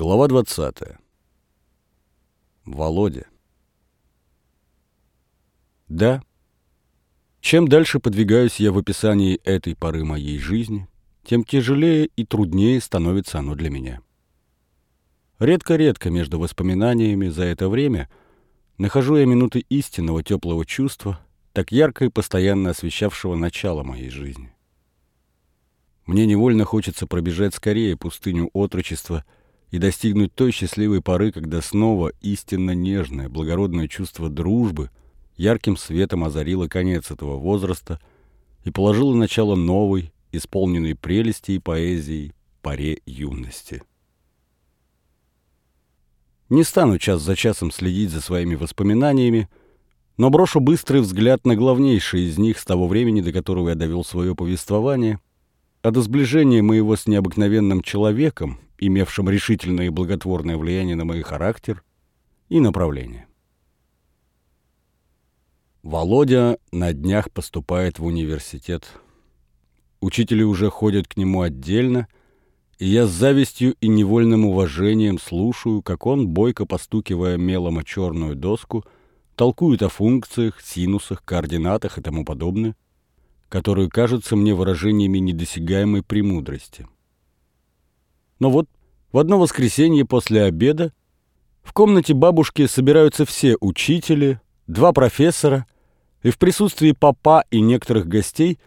Глава 20. Володя. Да. Чем дальше подвигаюсь я в описании этой поры моей жизни, тем тяжелее и труднее становится оно для меня. Редко-редко между воспоминаниями за это время нахожу я минуты истинного теплого чувства, так ярко и постоянно освещавшего начало моей жизни. Мне невольно хочется пробежать скорее пустыню отрочества – и достигнуть той счастливой поры, когда снова истинно нежное, благородное чувство дружбы ярким светом озарило конец этого возраста и положило начало новой, исполненной прелести и поэзии, поре юности. Не стану час за часом следить за своими воспоминаниями, но брошу быстрый взгляд на главнейший из них с того времени, до которого я довел свое повествование, а до сближения моего с необыкновенным человеком имевшим решительное и благотворное влияние на мой характер и направление. Володя на днях поступает в университет. Учители уже ходят к нему отдельно, и я с завистью и невольным уважением слушаю, как он, бойко постукивая мелом о черную доску, толкует о функциях, синусах, координатах и тому подобное, которые кажутся мне выражениями недосягаемой премудрости. Но вот в одно воскресенье после обеда в комнате бабушки собираются все учители, два профессора, и в присутствии папа и некоторых гостей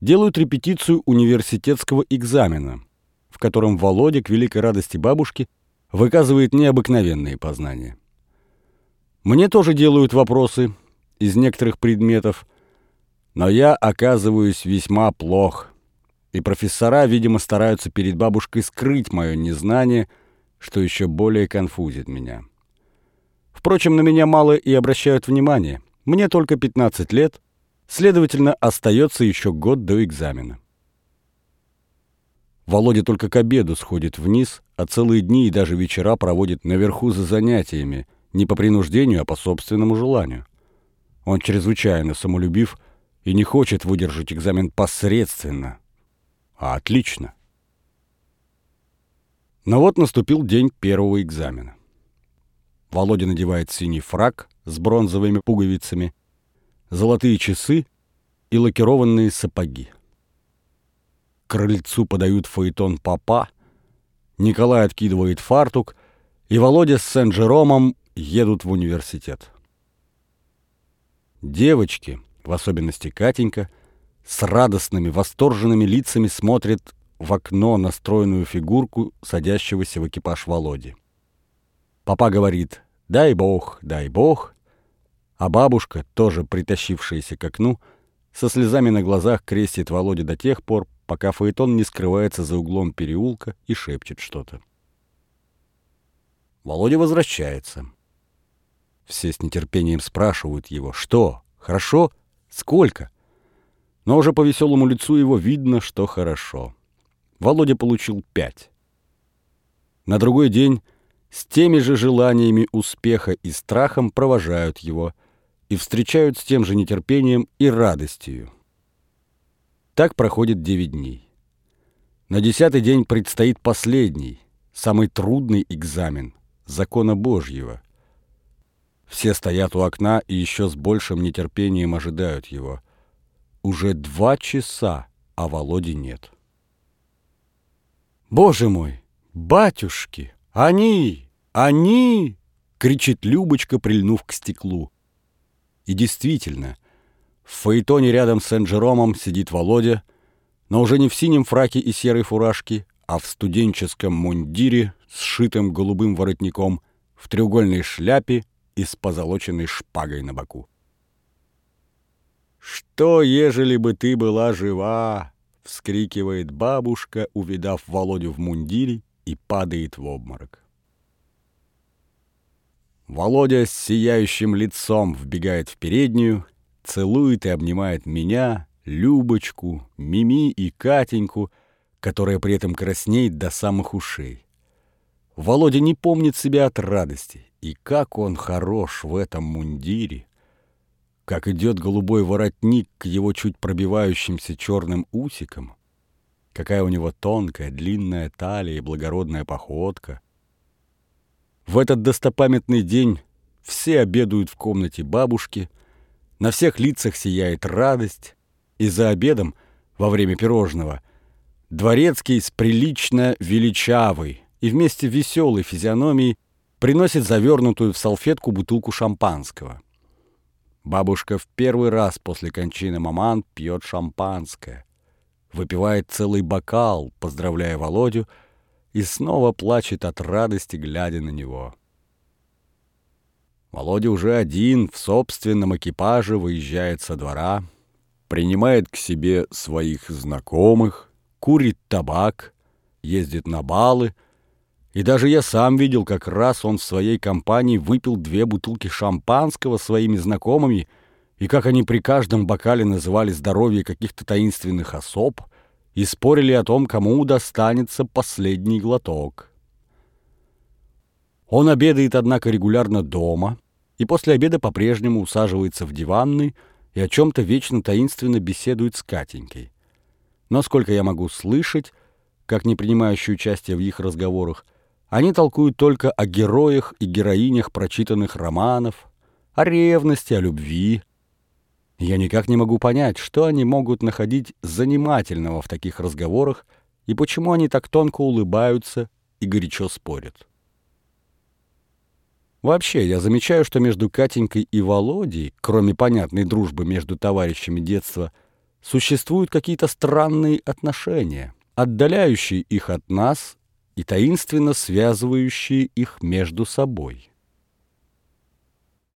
делают репетицию университетского экзамена, в котором Володя, к великой радости бабушки, выказывает необыкновенные познания. Мне тоже делают вопросы из некоторых предметов, но я оказываюсь весьма плох и профессора, видимо, стараются перед бабушкой скрыть мое незнание, что еще более конфузит меня. Впрочем, на меня мало и обращают внимание. Мне только 15 лет, следовательно, остается еще год до экзамена. Володя только к обеду сходит вниз, а целые дни и даже вечера проводит наверху за занятиями, не по принуждению, а по собственному желанию. Он чрезвычайно самолюбив и не хочет выдержать экзамен посредственно, а отлично. Но вот наступил день первого экзамена. Володя надевает синий фраг с бронзовыми пуговицами, золотые часы и лакированные сапоги. К крыльцу подают фаэтон папа, Николай откидывает фартук, и Володя с Сен-Жеромом едут в университет. Девочки, в особенности Катенька, с радостными, восторженными лицами смотрит в окно на стройную фигурку садящегося в экипаж Володи. Папа говорит «дай бог, дай бог», а бабушка, тоже притащившаяся к окну, со слезами на глазах крестит Володе до тех пор, пока Фаэтон не скрывается за углом переулка и шепчет что-то. Володя возвращается. Все с нетерпением спрашивают его «Что? Хорошо? Сколько?» но уже по веселому лицу его видно, что хорошо. Володя получил пять. На другой день с теми же желаниями успеха и страхом провожают его и встречают с тем же нетерпением и радостью. Так проходит девять дней. На десятый день предстоит последний, самый трудный экзамен — закона Божьего. Все стоят у окна и еще с большим нетерпением ожидают его — уже два часа, а Володи нет. «Боже мой! Батюшки! Они! Они!» — кричит Любочка, прильнув к стеклу. И действительно, в фаэтоне рядом с Сен-Жеромом сидит Володя, но уже не в синем фраке и серой фуражке, а в студенческом мундире с шитым голубым воротником, в треугольной шляпе и с позолоченной шпагой на боку. «Что, ежели бы ты была жива?» — вскрикивает бабушка, увидав Володю в мундире, и падает в обморок. Володя с сияющим лицом вбегает в переднюю, целует и обнимает меня, Любочку, Мими и Катеньку, которая при этом краснеет до самых ушей. Володя не помнит себя от радости, и как он хорош в этом мундире. Как идет голубой воротник к его чуть пробивающимся черным усикам, какая у него тонкая, длинная талия и благородная походка, В этот достопамятный день все обедают в комнате бабушки, на всех лицах сияет радость, и за обедом, во время пирожного, дворецкий с прилично величавой и вместе веселой физиономией приносит завернутую в салфетку бутылку шампанского. Бабушка в первый раз после кончины маман пьет шампанское, выпивает целый бокал, поздравляя Володю, и снова плачет от радости, глядя на него. Володя уже один в собственном экипаже выезжает со двора, принимает к себе своих знакомых, курит табак, ездит на балы, и даже я сам видел, как раз он в своей компании выпил две бутылки шампанского своими знакомыми, и как они при каждом бокале называли здоровье каких-то таинственных особ и спорили о том, кому достанется последний глоток. Он обедает, однако, регулярно дома, и после обеда по-прежнему усаживается в диванный и о чем-то вечно таинственно беседует с Катенькой. Но сколько я могу слышать, как не принимающий участие в их разговорах, они толкуют только о героях и героинях прочитанных романов, о ревности, о любви. Я никак не могу понять, что они могут находить занимательного в таких разговорах и почему они так тонко улыбаются и горячо спорят. Вообще, я замечаю, что между Катенькой и Володей, кроме понятной дружбы между товарищами детства, существуют какие-то странные отношения, отдаляющие их от нас и таинственно связывающие их между собой.